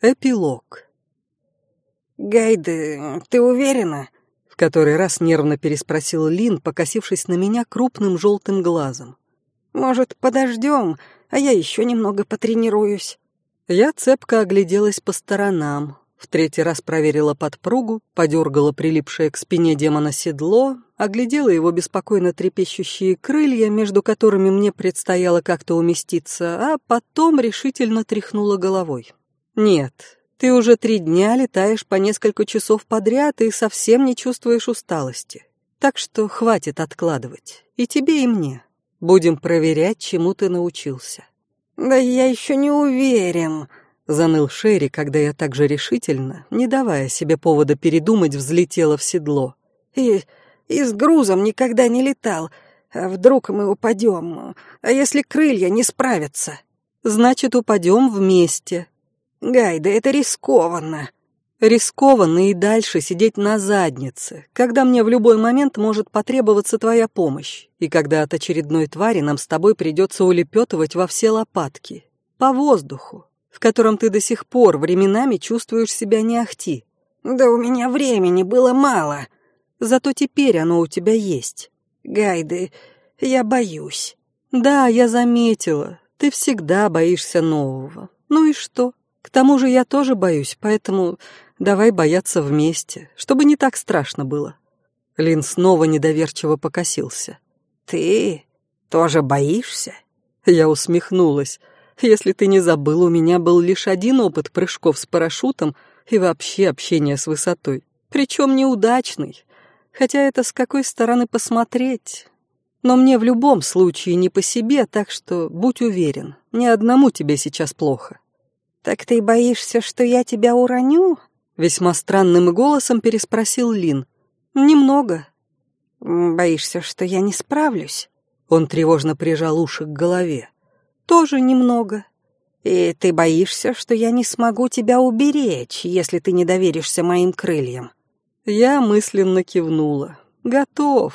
Эпилог. «Гайды, ты уверена?» В который раз нервно переспросил Лин, покосившись на меня крупным желтым глазом. «Может, подождем, а я еще немного потренируюсь?» Я цепко огляделась по сторонам, в третий раз проверила подпругу, подергала прилипшее к спине демона седло, оглядела его беспокойно трепещущие крылья, между которыми мне предстояло как-то уместиться, а потом решительно тряхнула головой. «Нет, ты уже три дня летаешь по несколько часов подряд и совсем не чувствуешь усталости. Так что хватит откладывать. И тебе, и мне. Будем проверять, чему ты научился». «Да я еще не уверен», — заныл Шерри, когда я так же решительно, не давая себе повода передумать, взлетела в седло. «И, и с грузом никогда не летал. А вдруг мы упадем? А если крылья не справятся?» «Значит, упадем вместе», Гайда, это рискованно. Рискованно и дальше сидеть на заднице, когда мне в любой момент может потребоваться твоя помощь, и когда от очередной твари нам с тобой придется улепетывать во все лопатки, по воздуху, в котором ты до сих пор временами чувствуешь себя не ахти. Да у меня времени было мало. Зато теперь оно у тебя есть. Гайды, я боюсь. Да, я заметила, ты всегда боишься нового. Ну и что? К тому же я тоже боюсь, поэтому давай бояться вместе, чтобы не так страшно было». Лин снова недоверчиво покосился. «Ты тоже боишься?» Я усмехнулась. «Если ты не забыл, у меня был лишь один опыт прыжков с парашютом и вообще общения с высотой. Причем неудачный. Хотя это с какой стороны посмотреть. Но мне в любом случае не по себе, так что будь уверен, ни одному тебе сейчас плохо». «Так ты боишься, что я тебя уроню?» Весьма странным голосом переспросил Лин. «Немного». «Боишься, что я не справлюсь?» Он тревожно прижал уши к голове. «Тоже немного». «И ты боишься, что я не смогу тебя уберечь, если ты не доверишься моим крыльям?» Я мысленно кивнула. «Готов».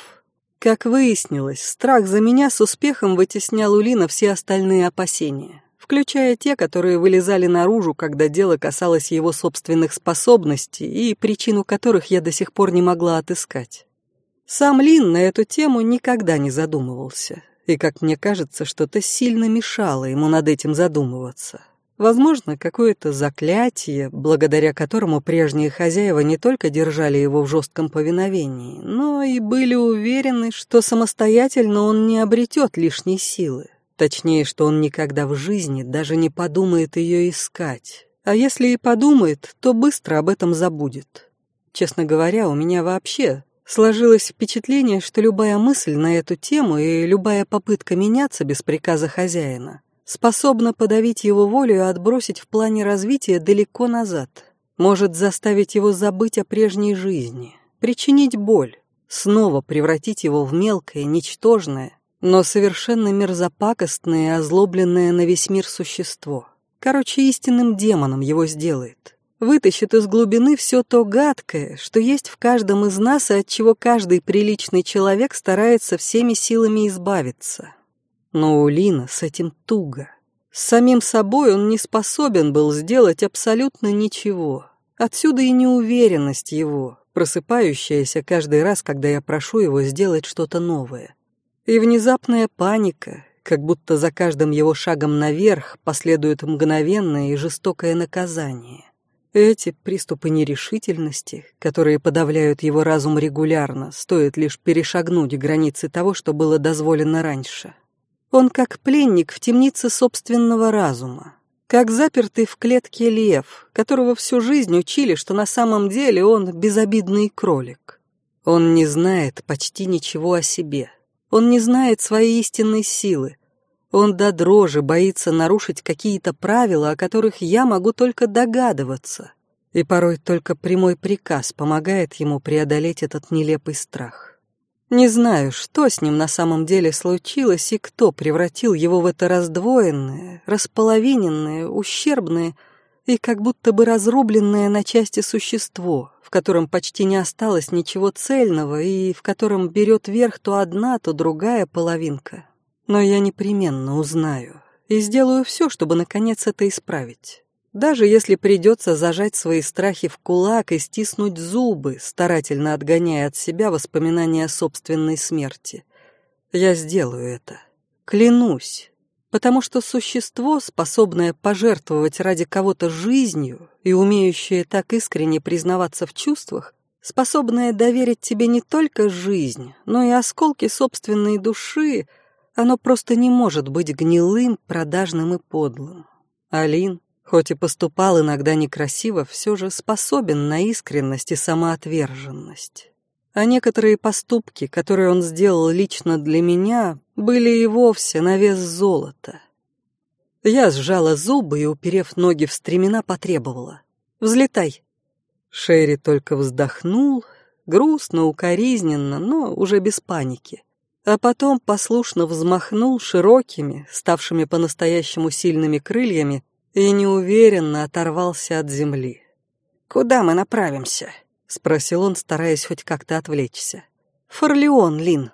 Как выяснилось, страх за меня с успехом вытеснял у Лина все остальные опасения включая те, которые вылезали наружу, когда дело касалось его собственных способностей и причину которых я до сих пор не могла отыскать. Сам Лин на эту тему никогда не задумывался, и, как мне кажется, что-то сильно мешало ему над этим задумываться. Возможно, какое-то заклятие, благодаря которому прежние хозяева не только держали его в жестком повиновении, но и были уверены, что самостоятельно он не обретет лишней силы. Точнее, что он никогда в жизни даже не подумает ее искать. А если и подумает, то быстро об этом забудет. Честно говоря, у меня вообще сложилось впечатление, что любая мысль на эту тему и любая попытка меняться без приказа хозяина способна подавить его волю и отбросить в плане развития далеко назад. Может заставить его забыть о прежней жизни, причинить боль, снова превратить его в мелкое, ничтожное, но совершенно мерзопакостное и озлобленное на весь мир существо. Короче, истинным демоном его сделает. Вытащит из глубины все то гадкое, что есть в каждом из нас и от чего каждый приличный человек старается всеми силами избавиться. Но у Лина с этим туго. С самим собой он не способен был сделать абсолютно ничего. Отсюда и неуверенность его, просыпающаяся каждый раз, когда я прошу его сделать что-то новое. И внезапная паника, как будто за каждым его шагом наверх последует мгновенное и жестокое наказание. Эти приступы нерешительности, которые подавляют его разум регулярно, стоит лишь перешагнуть границы того, что было дозволено раньше. Он как пленник в темнице собственного разума, как запертый в клетке лев, которого всю жизнь учили, что на самом деле он безобидный кролик. Он не знает почти ничего о себе, он не знает своей истинной силы. Он до дрожи боится нарушить какие-то правила, о которых я могу только догадываться. И порой только прямой приказ помогает ему преодолеть этот нелепый страх. Не знаю, что с ним на самом деле случилось и кто превратил его в это раздвоенное, располовиненное, ущербное и как будто бы разрубленное на части существо, в котором почти не осталось ничего цельного и в котором берет верх то одна, то другая половинка. Но я непременно узнаю и сделаю все, чтобы наконец это исправить. даже если придется зажать свои страхи в кулак и стиснуть зубы, старательно отгоняя от себя воспоминания о собственной смерти. Я сделаю это. Клянусь. Потому что существо, способное пожертвовать ради кого-то жизнью и умеющее так искренне признаваться в чувствах, способное доверить тебе не только жизнь, но и осколки собственной души, оно просто не может быть гнилым, продажным и подлым. Алин хоть и поступал иногда некрасиво, все же способен на искренность и самоотверженность. А некоторые поступки, которые он сделал лично для меня, были и вовсе на вес золота. Я сжала зубы и, уперев ноги в стремена, потребовала. «Взлетай!» Шерри только вздохнул, грустно, укоризненно, но уже без паники. А потом послушно взмахнул широкими, ставшими по-настоящему сильными крыльями, и неуверенно оторвался от земли. «Куда мы направимся?» — спросил он, стараясь хоть как-то отвлечься. «Форлеон, Лин», —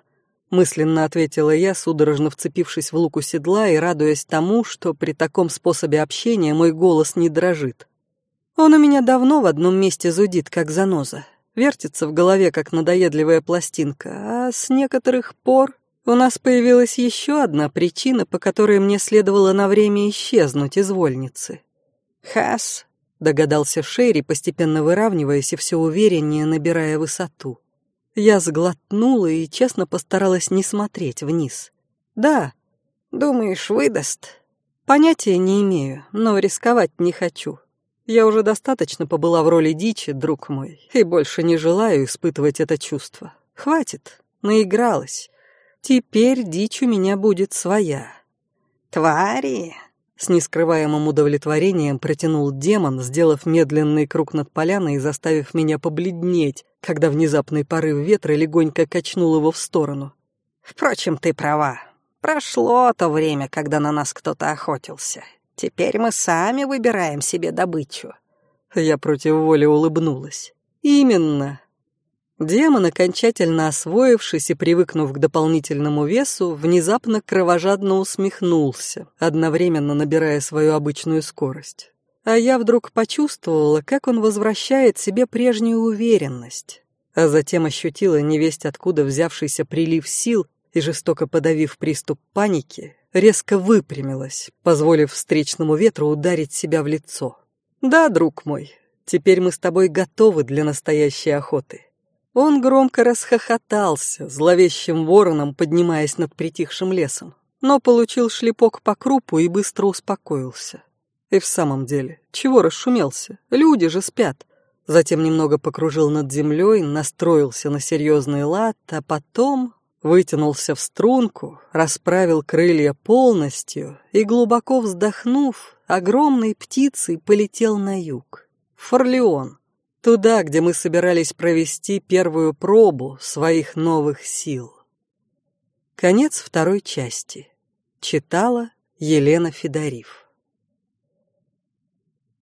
мысленно ответила я, судорожно вцепившись в луку седла и радуясь тому, что при таком способе общения мой голос не дрожит. Он у меня давно в одном месте зудит, как заноза, вертится в голове, как надоедливая пластинка, а с некоторых пор у нас появилась еще одна причина, по которой мне следовало на время исчезнуть из вольницы. «Хас», — догадался Шерри, постепенно выравниваясь и все увереннее набирая высоту. Я сглотнула и честно постаралась не смотреть вниз. «Да». «Думаешь, выдаст?» «Понятия не имею, но рисковать не хочу. Я уже достаточно побыла в роли дичи, друг мой, и больше не желаю испытывать это чувство. Хватит, наигралась. Теперь дичь у меня будет своя. Твари! С нескрываемым удовлетворением протянул демон, сделав медленный круг над поляной и заставив меня побледнеть, когда внезапный порыв ветра легонько качнул его в сторону. Впрочем, ты права. Прошло то время, когда на нас кто-то охотился. Теперь мы сами выбираем себе добычу. Я против воли улыбнулась. Именно. Демон, окончательно освоившись и привыкнув к дополнительному весу, внезапно кровожадно усмехнулся, одновременно набирая свою обычную скорость. А я вдруг почувствовала, как он возвращает себе прежнюю уверенность, а затем ощутила невесть откуда взявшийся прилив сил и, жестоко подавив приступ паники, резко выпрямилась, позволив встречному ветру ударить себя в лицо. «Да, друг мой, теперь мы с тобой готовы для настоящей охоты». Он громко расхохотался, зловещим вороном поднимаясь над притихшим лесом, но получил шлепок по крупу и быстро успокоился. И в самом деле, чего расшумелся? Люди же спят. Затем немного покружил над землей, настроился на серьезный лад, а потом вытянулся в струнку, расправил крылья полностью и, глубоко вздохнув, огромной птицей полетел на юг. Форлеон. Туда, где мы собирались провести первую пробу своих новых сил. Конец второй части. Читала Елена Федорив.